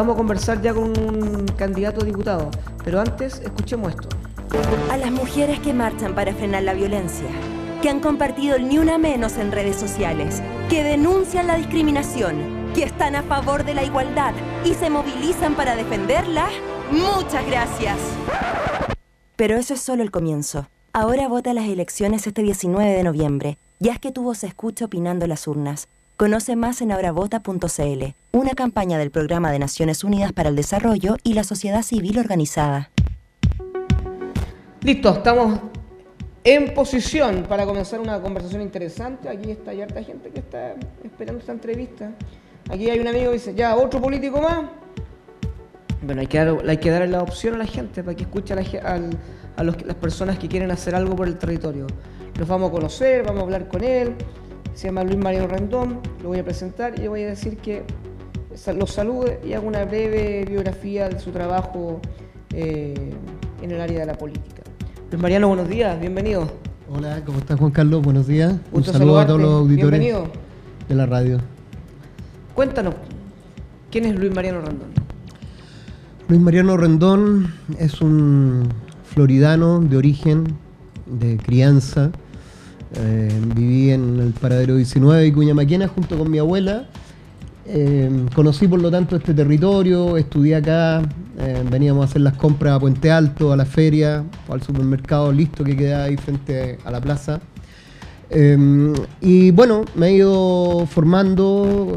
Vamos a conversar ya con un candidato a diputado, pero antes escuchemos esto. A las mujeres que marchan para frenar la violencia, que han compartido Ni Una Menos en redes sociales, que denuncian la discriminación, que están a favor de la igualdad y se movilizan para defenderla, muchas gracias. Pero eso es solo el comienzo. Ahora vota las elecciones este 19 de noviembre y haz que tu voz se escuche opinando las urnas. Conoce más en ahora.vota.cl, una campaña del Programa de Naciones Unidas para el Desarrollo y la sociedad civil organizada. Listo, estamos en posición para comenzar una conversación interesante. Aquí está hay harta gente que está esperando esta entrevista. Aquí hay un amigo que dice, ya, otro político más. Bueno, hay que, dar, hay que darle la opción a la gente para que escuche a las personas que quieren hacer algo por el territorio. Los vamos a conocer, vamos a hablar con él se llama Luis Mariano Rendón, lo voy a presentar y le voy a decir que los salude y hago una breve biografía de su trabajo eh, en el área de la política. Luis Mariano, buenos días, bienvenido. Hola, ¿cómo estás Juan Carlos? Buenos días. Un saludo a todos los auditores de la radio. Cuéntanos, ¿quién es Luis Mariano Rendón? Luis Mariano Rendón es un floridano de origen, de crianza, eh, viví en el paradero 19 de Cuñamaquena junto con mi abuela. Eh, conocí por lo tanto este territorio, estudié acá, eh, veníamos a hacer las compras a Puente Alto, a la feria al supermercado listo que queda ahí frente a la plaza. y bueno, me he ido formando,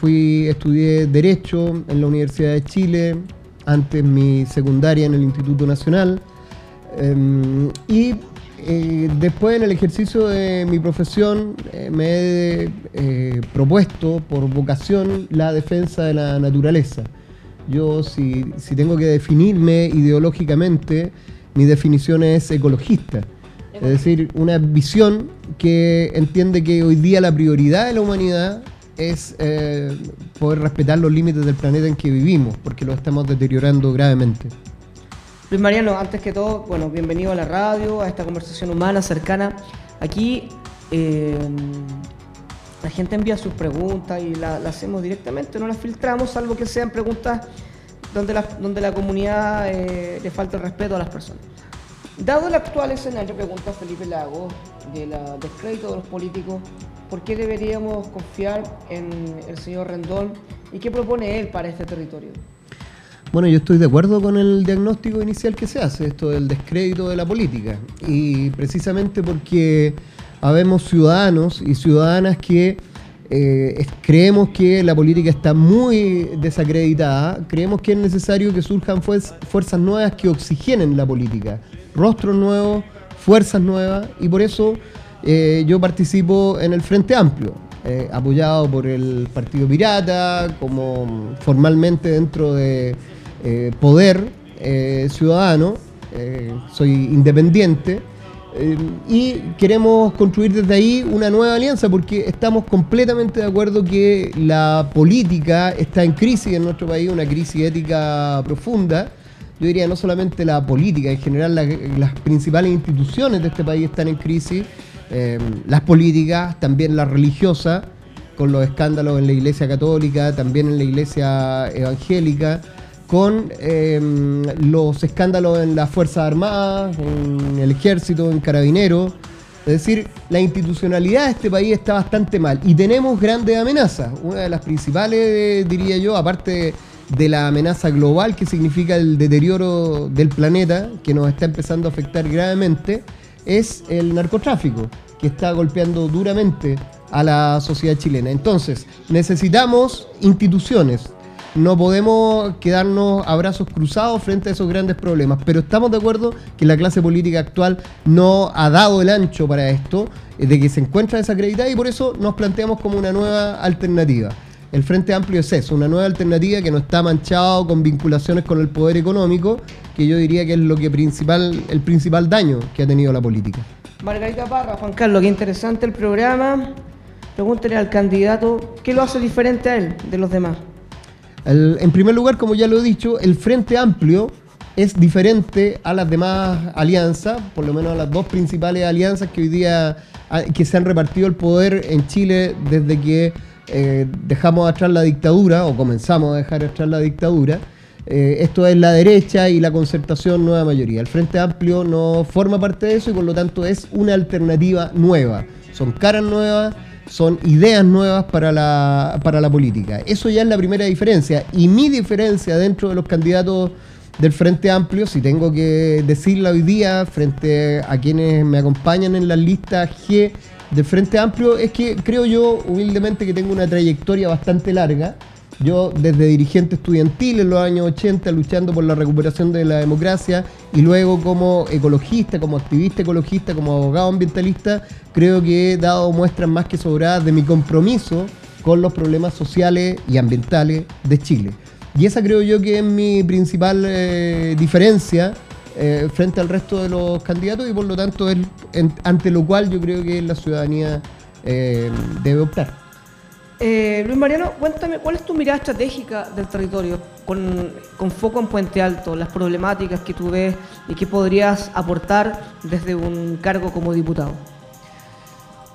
fui, estudié Derecho en la Universidad de Chile, antes mi secundaria en el Instituto Nacional. y eh, después en el ejercicio de mi profesión eh, me he eh, propuesto por vocación la defensa de la naturaleza. Yo si, tengo que definirme ideológicamente, mi definición es ecologista. Es decir, una visión que entiende que hoy día la prioridad de la humanidad es poder respetar los límites del planeta en que vivimos, porque lo estamos deteriorando gravemente. Luis Mariano, antes que todo, bueno, bienvenido a la radio, a esta conversación humana, cercana. Aquí eh, la gente envía sus preguntas y las hacemos directamente, no las filtramos, salvo que sean preguntas donde la, donde la comunidad eh, le falta el respeto a las personas. Dado el actual escenario, pregunta Felipe Lago, de la descrédito de los políticos, ¿por qué deberíamos confiar en el señor Rendón y qué propone él para este territorio? Bueno, yo estoy de acuerdo con el diagnóstico inicial que se hace, esto del descrédito de la política. Y precisamente porque habemos ciudadanos y ciudadanas que eh, creemos que la política está muy desacreditada, creemos que es necesario que surjan fuerzas nuevas que oxigenen la política, rostros nuevos, fuerzas nuevas, y por eso eh, yo participo en el Frente Amplio. Eh, apoyado por el Partido Pirata, como formalmente dentro de eh, poder eh, ciudadano, eh, soy independiente, y queremos construir desde ahí una nueva alianza porque estamos completamente de acuerdo que la política está en crisis en nuestro país, una crisis ética profunda. Yo diría no solamente la política, en general las principales instituciones de este país están en crisis, las políticas, también las religiosas, con los escándalos en la Iglesia Católica, también en la Iglesia Evangélica con em, los escándalos en las Fuerzas Armadas, en el Ejército, en Carabineros. Es decir, la institucionalidad de este país está bastante mal y tenemos grandes amenazas. Una de las principales, diría yo, aparte de la amenaza global que significa el deterioro del planeta, que nos está empezando a afectar gravemente, es el narcotráfico, que está golpeando duramente a la sociedad chilena. Entonces, necesitamos instituciones, no podemos quedarnos a brazos cruzados frente a esos grandes problemas, pero estamos de acuerdo que la clase política actual no ha dado el ancho para esto, eh, de que se encuentra desacreditada y por eso nos planteamos como una nueva alternativa. El Frente Amplio es eso, una nueva alternativa que no está manchado con vinculaciones con el poder económico, que yo diría que es lo que principal, el principal daño que ha tenido la política. Margarita Parra, Juan Carlos, qué interesante el programa. Pregúntele al candidato qué lo hace diferente a él de los demás en primer lugar, como ya lo he dicho, el Frente Amplio es diferente a las demás alianzas, por lo menos a las dos principales alianzas que hoy día que se han repartido el poder en Chile desde que eh, dejamos atrás la dictadura, o comenzamos a dejar atrás la dictadura, eh, esto es la derecha y la concertación nueva mayoría. El Frente Amplio no forma parte de eso y por lo tanto es una alternativa nueva. Son caras nuevas, son ideas nuevas para la, para la política. Eso ya es la primera diferencia. Y mi diferencia dentro de los candidatos del Frente Amplio, si tengo que decirla hoy día frente a quienes me acompañan en la lista G del Frente Amplio, es que creo yo humildemente que tengo una trayectoria bastante larga yo desde dirigente estudiantil en los años 80 luchando por la recuperación de la democracia y luego como ecologista, como activista ecologista, como abogado ambientalista, creo que he dado muestras más que sobradas de mi compromiso con los problemas sociales y ambientales de Chile. Y esa creo yo que es mi principal eh, diferencia eh, frente al resto de los candidatos y por lo tanto es ante lo cual yo creo que la ciudadanía eh, debe optar. Eh, Luis Mariano, cuéntame, ¿cuál es tu mirada estratégica del territorio con, foco en Puente Alto, las problemáticas que tú ves y que podrías aportar desde un cargo como diputado?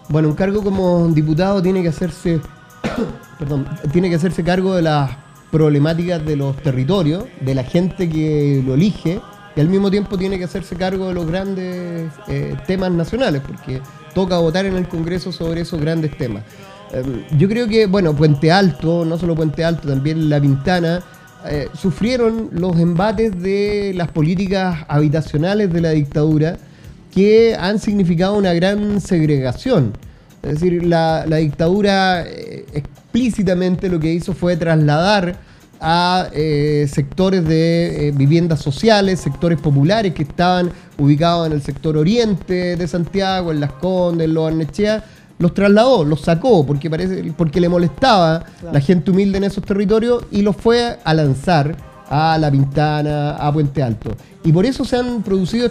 Bueno, un cargo como diputado tiene que hacerse, perdón, tiene que hacerse cargo de las problemáticas de los territorios, de la gente que lo elige, y al mismo tiempo tiene que hacerse cargo de los grandes eh, temas nacionales, porque toca votar en el Congreso sobre esos grandes temas. Em, yo creo que, bueno, Puente Alto, no solo Puente Alto, también La Pintana, eh, sufrieron los embates de las políticas habitacionales de la dictadura que han significado una gran segregación. Es decir, la, dictadura eh, explícitamente lo que hizo fue trasladar a eh, sectores de viviendas sociales, sectores populares que estaban ubicados en el sector oriente de Santiago, en Las Condes, en Los Arnechea, los trasladó, los sacó, porque, parece, porque le molestaba la gente humilde en esos territorios y los fue a lanzar a La Pintana, a Puente Alto. Y por eso se han producido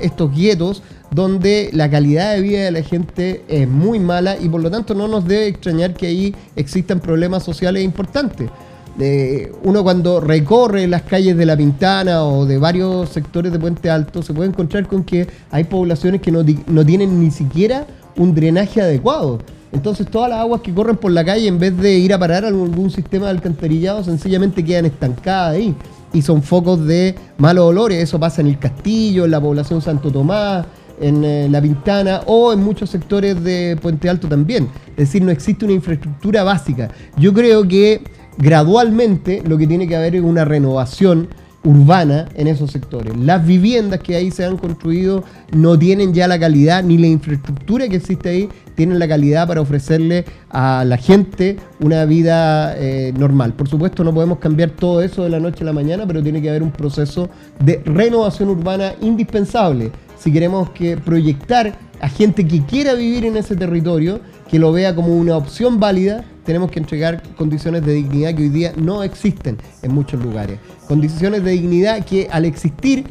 estos guetos donde la calidad de vida de la gente es muy mala y por lo tanto no nos debe extrañar que ahí existan problemas sociales importantes. Eh, uno cuando recorre las calles de La Pintana o de varios sectores de Puente Alto se puede encontrar con que hay poblaciones que no, no tienen ni siquiera un drenaje adecuado. Entonces todas las aguas que corren por la calle, en vez de ir a parar a algún sistema de alcantarillado, sencillamente quedan estancadas ahí. Y son focos de malos olores. Eso pasa en el Castillo, en la población Santo Tomás, en eh, La Pintana o en muchos sectores de Puente Alto también. Es decir, no existe una infraestructura básica. Yo creo que gradualmente lo que tiene que haber es una renovación urbana en esos sectores. Las viviendas que ahí se han construido no tienen ya la calidad, ni la infraestructura que existe ahí tienen la calidad para ofrecerle a la gente una vida eh, normal. Por supuesto no podemos cambiar todo eso de la noche a la mañana, pero tiene que haber un proceso de renovación urbana indispensable si queremos que proyectar a gente que quiera vivir en ese territorio, que lo vea como una opción válida tenemos que entregar condiciones de dignidad que hoy día no existen en muchos lugares. Condiciones de dignidad que al existir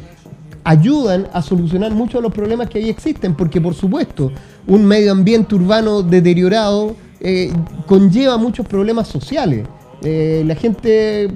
ayudan a solucionar muchos de los problemas que ahí existen, porque por supuesto un medio ambiente urbano deteriorado eh, conlleva muchos problemas sociales. Eh, la gente,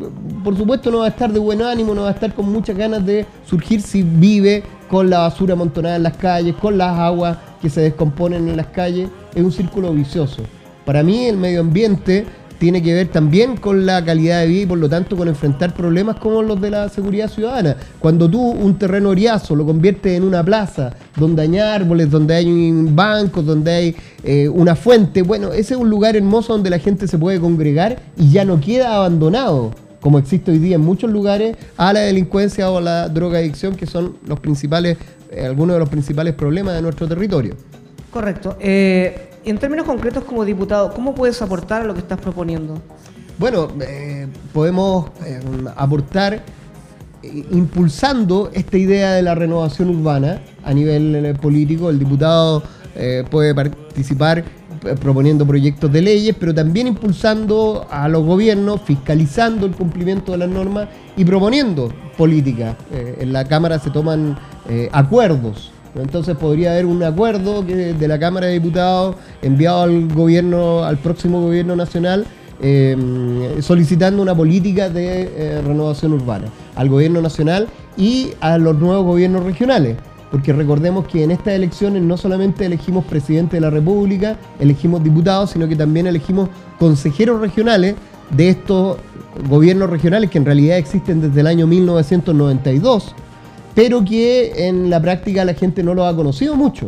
por supuesto, no va a estar de buen ánimo, no va a estar con muchas ganas de surgir si vive con la basura amontonada en las calles, con las aguas que se descomponen en las calles. Es un círculo vicioso. Para mí el medio ambiente tiene que ver también con la calidad de vida y por lo tanto con enfrentar problemas como los de la seguridad ciudadana. Cuando tú un terreno oriazo lo conviertes en una plaza donde hay árboles, donde hay bancos, donde hay eh, una fuente, bueno, ese es un lugar hermoso donde la gente se puede congregar y ya no queda abandonado como existe hoy día en muchos lugares, a la delincuencia o a la drogadicción, que son los principales, eh, algunos de los principales problemas de nuestro territorio. Correcto. Eh, en términos concretos como diputado, ¿cómo puedes aportar a lo que estás proponiendo? Bueno, eh, podemos aportar impulsando esta idea de la renovación urbana a nivel político. El diputado puede participar proponiendo proyectos de leyes, pero también impulsando a los gobiernos, fiscalizando el cumplimiento de las normas y proponiendo políticas. en la Cámara se toman acuerdos entonces podría haber un acuerdo de la Cámara de Diputados enviado al gobierno, al próximo gobierno nacional, solicitando una política de eh, renovación urbana al gobierno nacional y a los nuevos gobiernos regionales. Porque recordemos que en estas elecciones no solamente elegimos presidente de la República, elegimos diputados, sino que también elegimos consejeros regionales de estos gobiernos regionales que en realidad existen desde el año 1992, pero que en la práctica la gente no lo ha conocido mucho.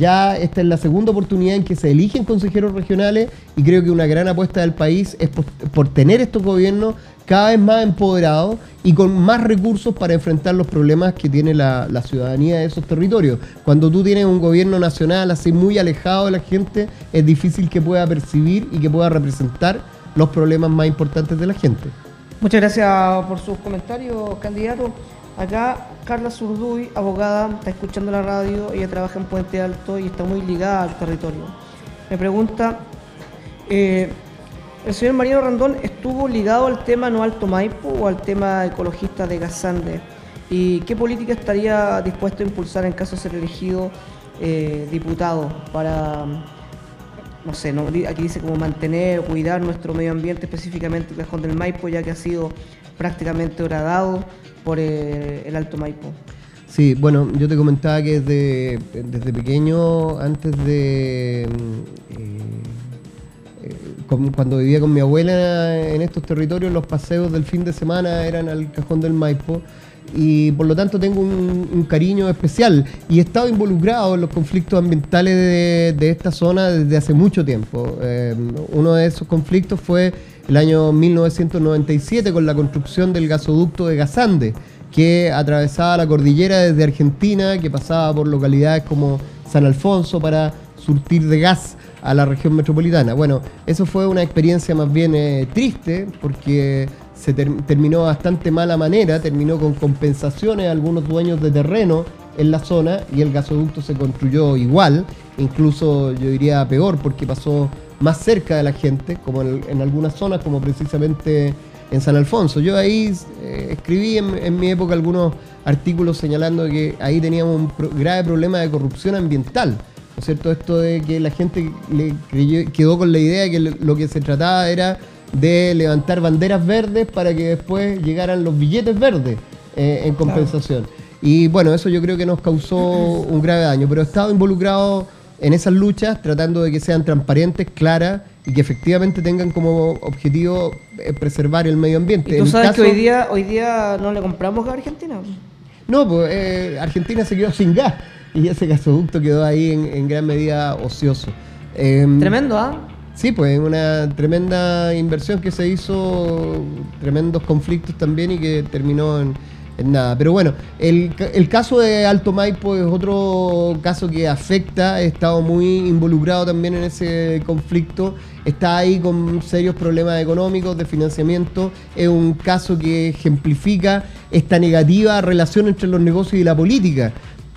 Ya esta es la segunda oportunidad en que se eligen consejeros regionales y creo que una gran apuesta del país es por, tener estos gobiernos cada vez más empoderados y con más recursos para enfrentar los problemas que tiene la, ciudadanía de esos territorios. Cuando tú tienes un gobierno nacional así muy alejado de la gente, es difícil que pueda percibir y que pueda representar los problemas más importantes de la gente. Muchas gracias por sus comentarios, candidato. Acá Carla Zurduy, abogada, está escuchando la radio, ella trabaja en Puente Alto y está muy ligada al territorio. Me pregunta, eh, ¿el señor Mariano Randón estuvo ligado al tema no Alto Maipo o al tema ecologista de Gazande? ¿Y qué política estaría dispuesto a impulsar en caso de ser elegido eh, diputado para, no sé, aquí dice como mantener o cuidar nuestro medio ambiente, específicamente el Cajón del Maipo, ya que ha sido prácticamente horadado por eh, el Alto Maipo. Sí, bueno, yo te comentaba que desde, desde pequeño, antes de... Mm, eh, eh, cuando vivía con mi abuela en estos territorios, los paseos del fin de semana eran al cajón del Maipo y por lo tanto tengo un, cariño especial y he estado involucrado en los conflictos ambientales de, esta zona desde hace mucho tiempo. uno de esos conflictos fue el año 1997 con la construcción del gasoducto de Gazande, que atravesaba la cordillera desde Argentina, que pasaba por localidades como San Alfonso para surtir de gas a la región metropolitana. Bueno, eso fue una experiencia más bien eh, triste porque se terminó bastante mala manera, terminó con compensaciones a algunos dueños de terreno en la zona y el gasoducto se construyó igual, incluso yo diría peor porque pasó más cerca de la gente, como en, algunas zonas, como precisamente en San Alfonso. Yo ahí eh, escribí en, mi época algunos artículos señalando que ahí teníamos un grave problema de corrupción ambiental. ¿No es cierto? Esto de que la gente le quedó con la idea de que lo que se trataba era de levantar banderas verdes para que después llegaran los billetes verdes eh, en compensación. Y bueno, eso yo creo que nos causó un grave daño, pero he estado involucrado en esas luchas, tratando de que sean transparentes, claras y que efectivamente tengan como objetivo eh, preservar el medio ambiente. ¿Y tú sabes que hoy día, hoy día no le compramos gas a Argentina? No, pues eh, Argentina se quedó sin gas y ese gasoducto quedó ahí en, gran medida ocioso. Em, Tremendo, ¿ah? Sí, pues una tremenda inversión que se hizo, tremendos conflictos también y que terminó en, nada. Pero bueno, el, caso de Alto Maipo es otro caso que afecta, he estado muy involucrado también en ese conflicto, está ahí con serios problemas económicos, de financiamiento, es un caso que ejemplifica esta negativa relación entre los negocios y la política.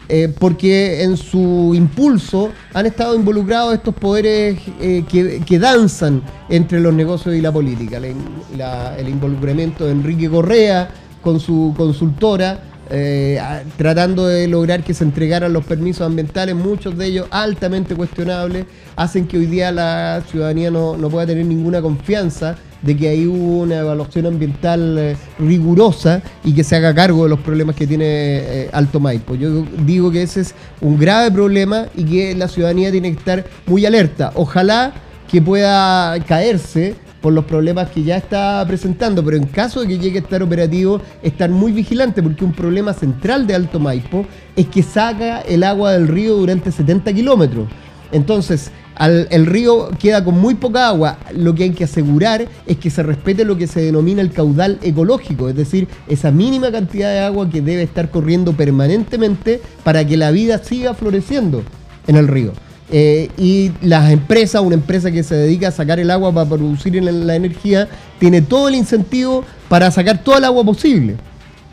Eh, porque en su impulso han estado involucrados estos poderes eh, que, danzan entre los negocios y la política. el involucramiento de Enrique Correa, con su consultora, eh, tratando de lograr que se entregaran los permisos ambientales, muchos de ellos altamente cuestionables, hacen que hoy día la ciudadanía no, pueda tener ninguna confianza de que ahí hubo una evaluación ambiental eh, rigurosa y que se haga cargo de los problemas que tiene eh, Alto Maipo. Yo digo que ese es un grave problema y que la ciudadanía tiene que estar muy alerta. Ojalá que pueda caerse por los problemas que ya está presentando, pero en caso de que llegue a estar operativo, estar muy vigilante porque un problema central de Alto Maipo es que saca el agua del río durante 70 kilómetros. Entonces, el río queda con muy poca agua. Lo que hay que asegurar es que se respete lo que se denomina el caudal ecológico, es decir, esa mínima cantidad de agua que debe estar corriendo permanentemente para que la vida siga floreciendo en el río. Eh, y las empresas, una empresa que se dedica a sacar el agua para producir la energía, tiene todo el incentivo para sacar todo el agua posible.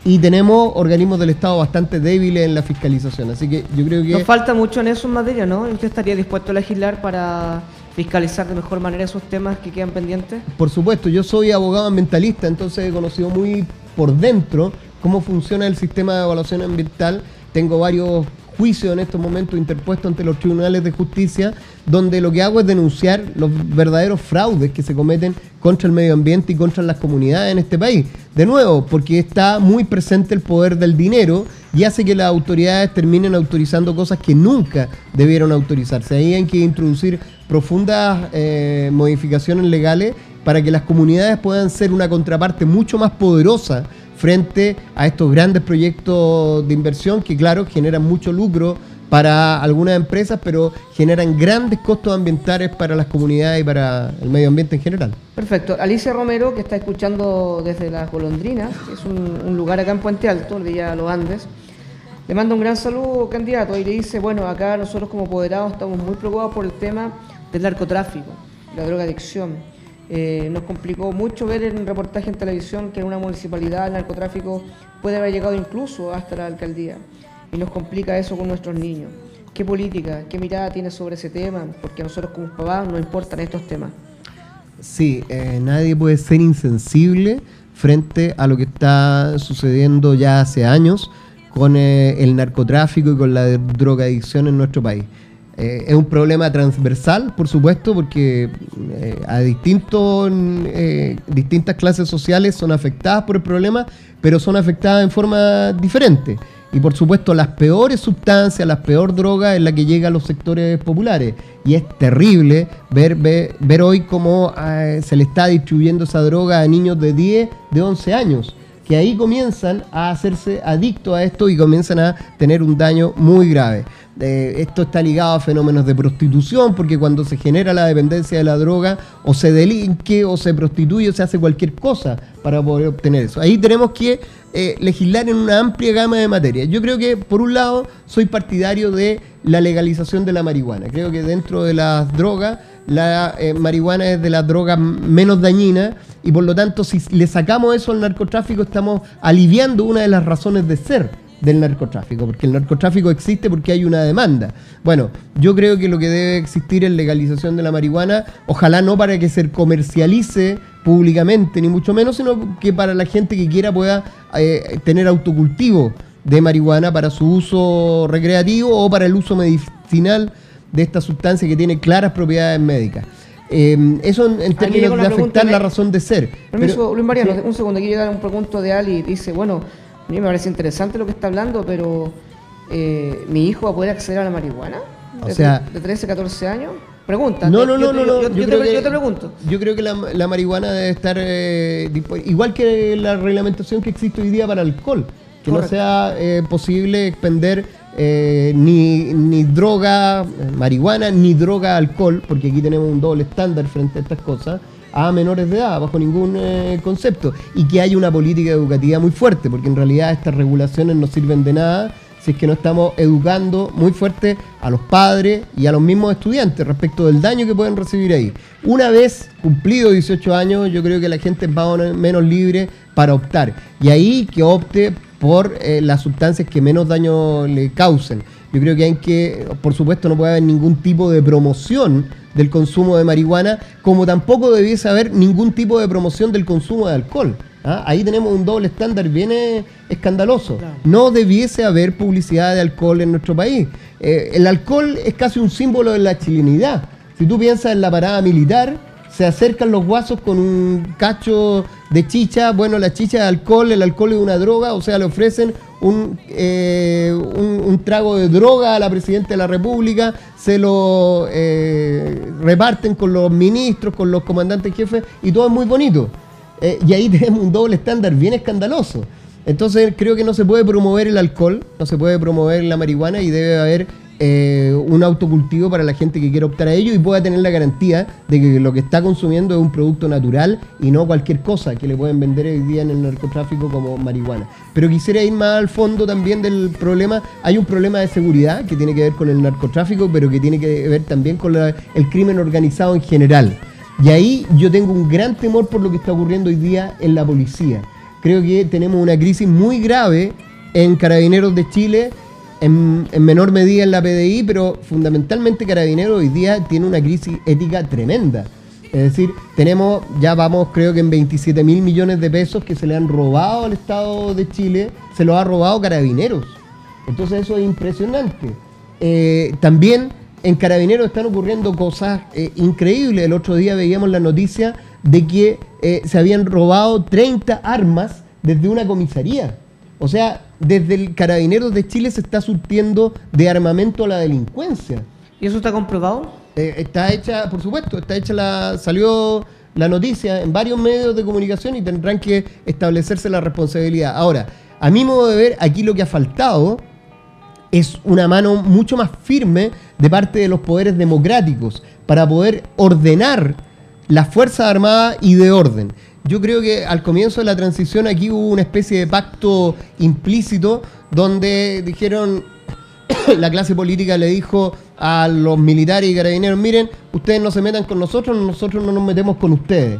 Y tenemos organismos del Estado bastante débiles en la fiscalización. Así que yo creo que. Nos falta mucho en eso en materia, ¿no? ¿Usted estaría dispuesto a legislar para fiscalizar de mejor manera esos temas que quedan pendientes? Por supuesto, yo soy abogado ambientalista, entonces he conocido muy por dentro cómo funciona el sistema de evaluación ambiental tengo varios juicio en estos momentos interpuesto ante los tribunales de justicia, donde lo que hago es denunciar los verdaderos fraudes que se cometen contra el medio ambiente y contra las comunidades en este país. De nuevo, porque está muy presente el poder del dinero y hace que las autoridades terminen autorizando cosas que nunca debieron autorizarse. Ahí hay que introducir profundas eh, modificaciones legales para que las comunidades puedan ser una contraparte mucho más poderosa frente a estos grandes proyectos de inversión que, claro, generan mucho lucro para algunas empresas, pero generan grandes costos ambientales para las comunidades y para el medio ambiente en general. Perfecto. Alicia Romero, que está escuchando desde Las Golondrinas, que es un, lugar acá en Puente Alto, el Villa Los Andes, le manda un gran saludo, candidato, y le dice, bueno, acá nosotros como apoderados estamos muy preocupados por el tema del narcotráfico, la drogadicción eh, nos complicó mucho ver en reportaje en televisión que en una municipalidad el narcotráfico puede haber llegado incluso hasta la alcaldía. Y nos complica eso con nuestros niños. ¿Qué política, qué mirada tiene sobre ese tema? Porque a nosotros como papás nos importan estos temas. Sí, eh, nadie puede ser insensible frente a lo que está sucediendo ya hace años con eh, el narcotráfico y con la drogadicción en nuestro país. Eh, es un problema transversal, por supuesto, porque eh, a distintos, eh, distintas clases sociales son afectadas por el problema, pero son afectadas en forma diferente. Y por supuesto, las peores sustancias, las peor droga es la que llega a los sectores populares. Y es terrible ver, ver, hoy cómo se le está distribuyendo esa droga a niños de 10, de 11 años que ahí comienzan a hacerse adictos a esto y comienzan a tener un daño muy grave esto está ligado a fenómenos de prostitución, porque cuando se genera la dependencia de la droga, o se delinque, o se prostituye, o se hace cualquier cosa para poder obtener eso. Ahí tenemos que eh, legislar en una amplia gama de materias. Yo creo que, por un lado, soy partidario de la legalización de la marihuana. Creo que dentro de las drogas, la eh, marihuana es de las drogas menos dañinas y por lo tanto si le sacamos eso al narcotráfico estamos aliviando una de las razones de ser del narcotráfico, porque el narcotráfico existe porque hay una demanda. Bueno, yo creo que lo que debe existir es legalización de la marihuana, ojalá no para que se comercialice públicamente, ni mucho menos, sino que para la gente que quiera pueda eh, tener autocultivo de marihuana para su uso recreativo o para el uso medicinal de esta sustancia que tiene claras propiedades médicas. Eh, eso en, términos de afectar la razón de ser. Permiso, Luis Mariano, un segundo, aquí llega un pregunto de Ali, dice, bueno, a mí me parece interesante lo que está hablando, pero eh, ¿mi hijo va a poder acceder a la marihuana? O de, sea, de 13, 14 años. Pregunta. No, no, no, no. Yo, te, pregunto. Yo creo que la, marihuana debe estar eh, igual que la reglamentación que existe hoy día para el alcohol. Que no sea eh, posible expender ni, ni droga, marihuana, ni droga alcohol, porque aquí tenemos un doble estándar frente a estas cosas a menores de edad, bajo ningún eh, concepto, y que haya una política educativa muy fuerte, porque en realidad estas regulaciones no sirven de nada si es que no estamos educando muy fuerte a los padres y a los mismos estudiantes respecto del daño que pueden recibir ahí. Una vez cumplido 18 años, yo creo que la gente va menos libre para optar, y ahí que opte por eh, las sustancias que menos daño le causen. Yo creo que hay que, por supuesto, no puede haber ningún tipo de promoción del consumo de marihuana, como tampoco debiese haber ningún tipo de promoción del consumo de alcohol. ¿ah? Ahí tenemos un doble estándar bien eh, escandaloso. No debiese haber publicidad de alcohol en nuestro país. Eh, el alcohol es casi un símbolo de la chilenidad. Si tú piensas en la parada militar, se acercan los guasos con un cacho de chicha, bueno, la chicha de alcohol, el alcohol es una droga, o sea, le ofrecen eh, un, un, trago de droga a la Presidenta de la República, se lo eh, reparten con los ministros, con los comandantes jefes, y todo es muy bonito. Eh, y ahí tenemos un doble estándar bien escandaloso. Entonces creo que no se puede promover el alcohol, no se puede promover la marihuana y debe haber eh, un autocultivo para la gente que quiera optar a ello y pueda tener la garantía de que lo que está consumiendo es un producto natural y no cualquier cosa que le pueden vender hoy día en el narcotráfico como marihuana. Pero quisiera ir más al fondo también del problema. Hay un problema de seguridad que tiene que ver con el narcotráfico, pero que tiene que ver también con el crimen organizado en general. Y ahí yo tengo un gran temor por lo que está ocurriendo hoy día en la policía. Creo que tenemos una crisis muy grave en Carabineros de Chile en, menor medida en la PDI, pero fundamentalmente Carabineros hoy día tiene una crisis ética tremenda. Es decir, tenemos, ya vamos creo que en 27 mil millones de pesos que se le han robado al Estado de Chile, se los ha robado Carabineros. Entonces eso es impresionante. Eh, también en Carabineros están ocurriendo cosas eh, increíbles. El otro día veíamos la noticia de que eh, se habían robado 30 armas desde una comisaría. O sea, desde el Carabineros de Chile se está surtiendo de armamento a la delincuencia. ¿Y eso está comprobado? está hecha, por supuesto, está hecha la. salió la noticia en varios medios de comunicación y tendrán que establecerse la responsabilidad. Ahora, a mi modo de ver, aquí lo que ha faltado es una mano mucho más firme de parte de los poderes democráticos para poder ordenar las Fuerzas Armadas y de orden. Yo creo que al comienzo de la transición aquí hubo una especie de pacto implícito donde dijeron, la clase política le dijo a los militares y carabineros, miren, ustedes no se metan con nosotros, nosotros no nos metemos con ustedes.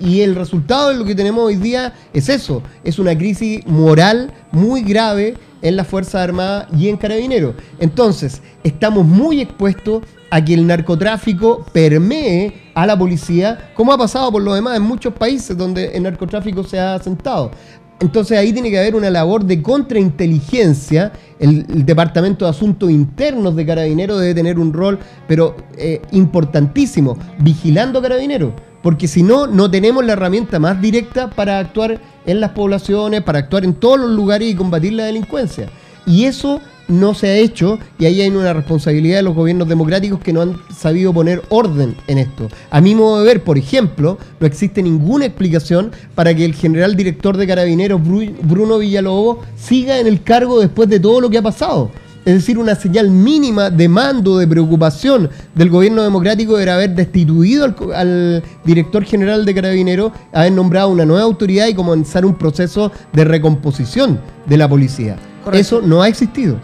Y el resultado de lo que tenemos hoy día es eso, es una crisis moral muy grave en las Fuerzas Armadas y en Carabineros. Entonces, estamos muy expuestos a que el narcotráfico permee a la policía, como ha pasado por lo demás en muchos países donde el narcotráfico se ha asentado. Entonces ahí tiene que haber una labor de contrainteligencia. El, Departamento de Asuntos Internos de Carabineros debe tener un rol, pero eh, importantísimo, vigilando Carabineros. Porque si no, no tenemos la herramienta más directa para actuar en las poblaciones, para actuar en todos los lugares y combatir la delincuencia. Y eso no se ha hecho y ahí hay una responsabilidad de los gobiernos democráticos que no han sabido poner orden en esto. A mi modo de ver, por ejemplo, no existe ninguna explicación para que el general director de carabineros, Bruno Villalobos, siga en el cargo después de todo lo que ha pasado. Es decir, una señal mínima de mando, de preocupación del gobierno democrático era haber destituido al, director general de Carabineros, haber nombrado una nueva autoridad y comenzar un proceso de recomposición de la policía. Eso no ha existido.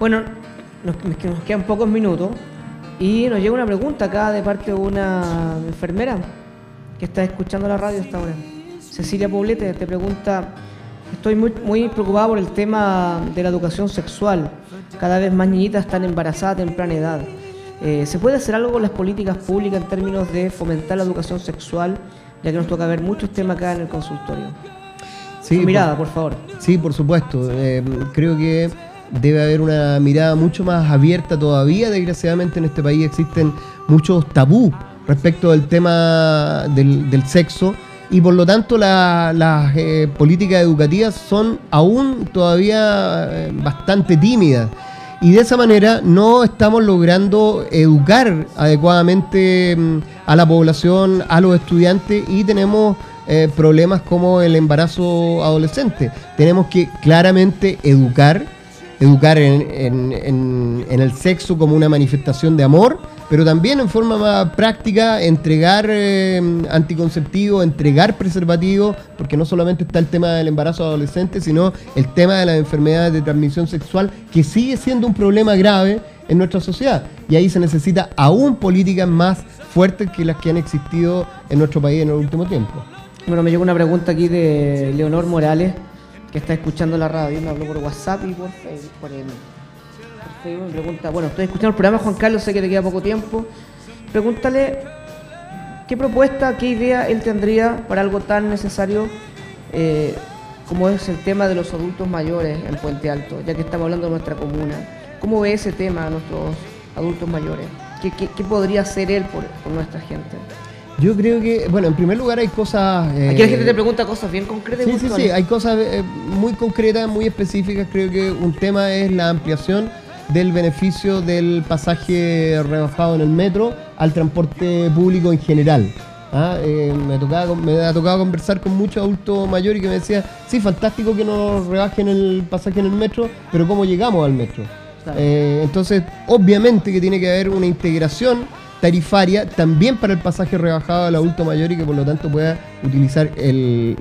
Bueno, nos, nos quedan pocos minutos y nos llega una pregunta acá de parte de una enfermera que está escuchando la radio esta hora. Cecilia Poblete te pregunta, estoy muy, muy preocupada por el tema de la educación sexual. Cada vez más niñitas están embarazadas a temprana edad. Eh, ¿Se puede hacer algo con las políticas públicas en términos de fomentar la educación sexual? Ya que nos toca ver muchos temas acá en el consultorio. Sí, mirada, por, favor. Sí, por supuesto. Eh, creo que debe haber una mirada mucho más abierta todavía. Desgraciadamente en este país existen muchos tabú respecto del tema del, sexo y por lo tanto las eh, políticas educativas son aún todavía eh, bastante tímidas. Y de esa manera no estamos logrando educar adecuadamente mm, a la población, a los estudiantes y tenemos eh, problemas como el embarazo adolescente. Tenemos que claramente educar educar en, el sexo como una manifestación de amor, pero también en forma más práctica entregar eh, anticonceptivos, entregar preservativos, porque no solamente está el tema del embarazo adolescente, sino el tema de las enfermedades de transmisión sexual, que sigue siendo un problema grave en nuestra sociedad. Y ahí se necesita aún políticas más fuertes que las que han existido en nuestro país en el último tiempo. Bueno, me llegó una pregunta aquí de Leonor Morales que está escuchando la radio, me habló por WhatsApp y por Facebook, por, me pregunta, bueno, estoy escuchando el programa, Juan Carlos, sé que te queda poco tiempo, pregúntale qué propuesta, qué idea él tendría para algo tan necesario eh, como es el tema de los adultos mayores en Puente Alto, ya que estamos hablando de nuestra comuna. ¿Cómo ve ese tema a nuestros adultos mayores? ¿Qué, qué, podría hacer él por nuestra gente? Yo creo que, bueno, en primer lugar hay cosas... Aquí la gente te pregunta cosas bien concretas. Sí, sí, sí, hay cosas eh, muy concretas, muy específicas. Creo que un tema es la ampliación del beneficio del pasaje rebajado en el metro al transporte público en general. ¿ah? Eh, me, tocaba, me ha tocado conversar con muchos adultos mayores y que me decían, sí, fantástico que nos rebajen el pasaje en el metro, pero ¿cómo llegamos al metro? Eh, entonces, obviamente que tiene que haber una integración tarifaria también para el pasaje rebajado al adulto mayor y que por lo tanto pueda utilizar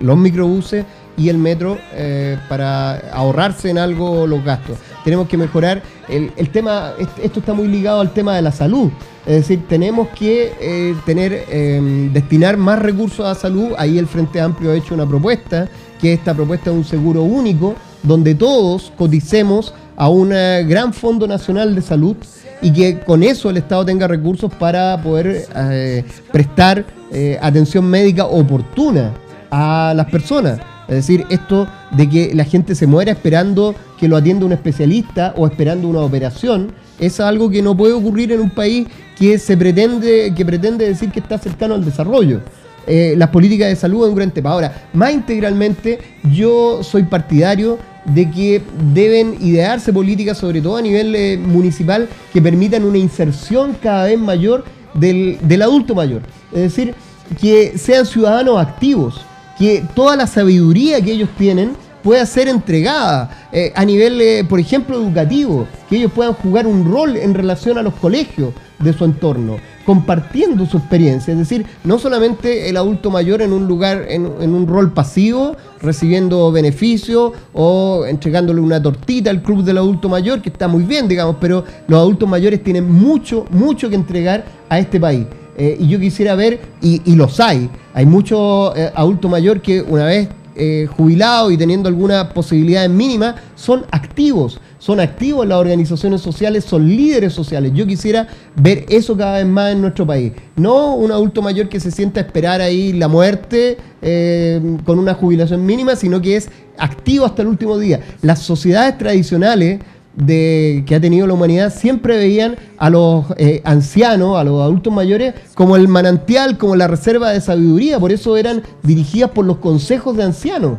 los microbuses y el metro eh, para ahorrarse en algo los gastos. Tenemos que mejorar el, tema, esto está muy ligado al tema de la salud. Es decir, tenemos que eh, tener, em, destinar más recursos a salud. Ahí el Frente Amplio ha hecho una propuesta, que esta propuesta es un seguro único, donde todos coticemos a un gran fondo nacional de salud y que con eso el Estado tenga recursos para poder eh, prestar eh, atención médica oportuna a las personas. Es decir, esto de que la gente se muera esperando que lo atienda un especialista o esperando una operación, es algo que no puede ocurrir en un país que se pretende, que pretende decir que está cercano al desarrollo. Eh, las políticas de salud es un gran tema. Ahora, más integralmente, yo soy partidario de que deben idearse políticas, sobre todo a nivel eh, municipal, que permitan una inserción cada vez mayor del, del adulto mayor. Es decir, que sean ciudadanos activos, que toda la sabiduría que ellos tienen pueda ser entregada eh, a nivel, eh, por ejemplo, educativo, que ellos puedan jugar un rol en relación a los colegios de su entorno, compartiendo su experiencia, es decir, no solamente el adulto mayor en un lugar, en, un rol pasivo, recibiendo beneficios o entregándole una tortita al club del adulto mayor, que está muy bien, digamos, pero los adultos mayores tienen mucho, mucho que entregar a este país. Eh, y yo quisiera ver, y, y los hay, hay muchos adultos mayores que una vez eh, jubilados y teniendo alguna posibilidad mínima, son activos, son activos en las organizaciones sociales, son líderes sociales. Yo quisiera ver eso cada vez más en nuestro país. No un adulto mayor que se sienta a esperar ahí la muerte eh, con una jubilación mínima, sino que es activo hasta el último día. Las sociedades tradicionales de, que ha tenido la humanidad siempre veían a los eh, ancianos, a los adultos mayores, como el manantial, como la reserva de sabiduría. Por eso eran dirigidas por los consejos de ancianos.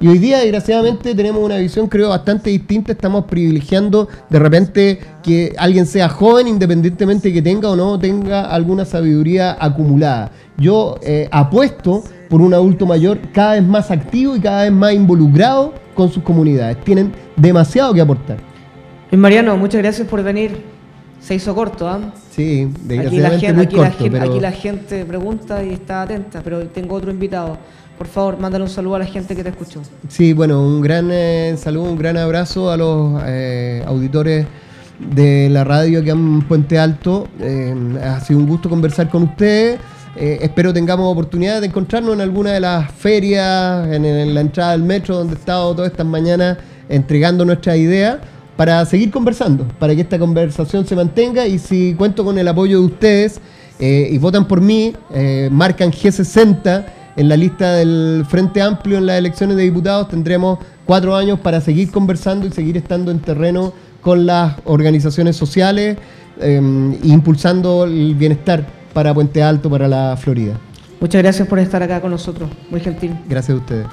Y hoy día, desgraciadamente, tenemos una visión, creo, bastante distinta. Estamos privilegiando de repente que alguien sea joven, independientemente que tenga o no tenga alguna sabiduría acumulada. Yo eh, apuesto por un adulto mayor cada vez más activo y cada vez más involucrado con sus comunidades. Tienen demasiado que aportar. Luis Mariano, muchas gracias por venir. Se hizo corto, ¿ah? Sí, desgraciadamente aquí la, gente, aquí, la aquí la gente pregunta y está atenta, pero tengo otro invitado. Por favor, mándale un saludo a la gente que te escuchó. Sí, bueno, un gran eh, saludo, un gran abrazo a los eh, auditores de la radio que han Puente Alto. Eh, ha sido un gusto conversar con ustedes. Eh, espero tengamos oportunidad de encontrarnos en alguna de las ferias, en, la entrada del metro, donde he estado todas estas mañanas entregando nuestras ideas, para seguir conversando, para que esta conversación se mantenga. Y si cuento con el apoyo de ustedes eh, y votan por mí, eh, marcan G60 en la lista del Frente Amplio en las elecciones de diputados, tendremos cuatro años para seguir conversando y seguir estando en terreno con las organizaciones sociales, impulsando el bienestar para Puente Alto, para la Florida. Muchas gracias por estar acá con nosotros, muy gentil. Gracias a ustedes.